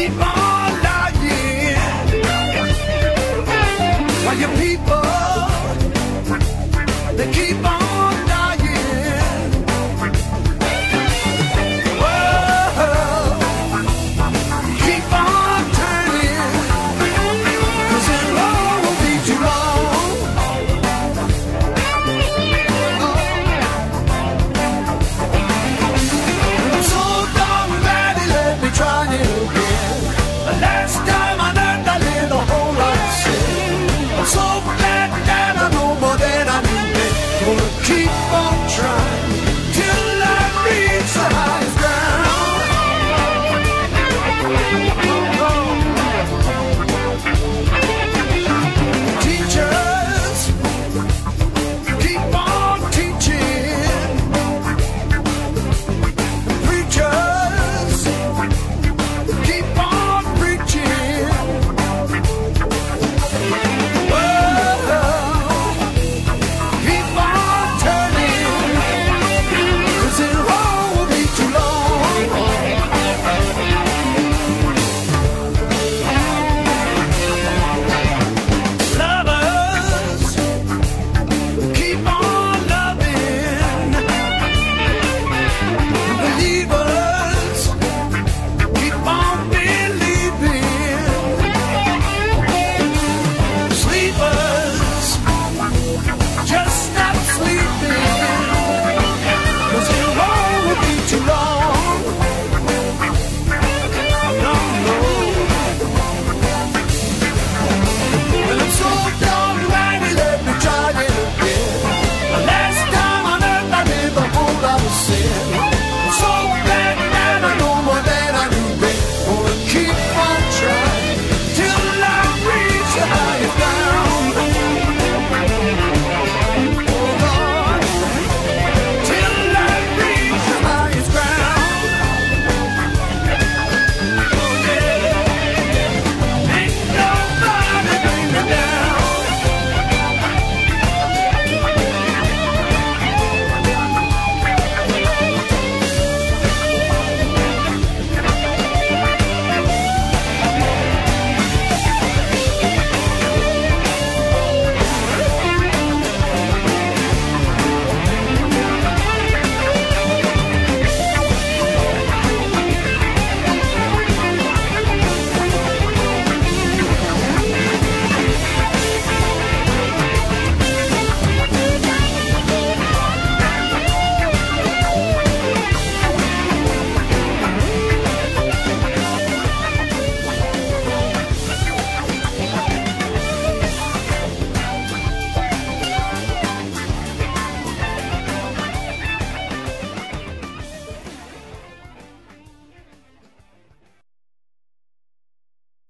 keep on.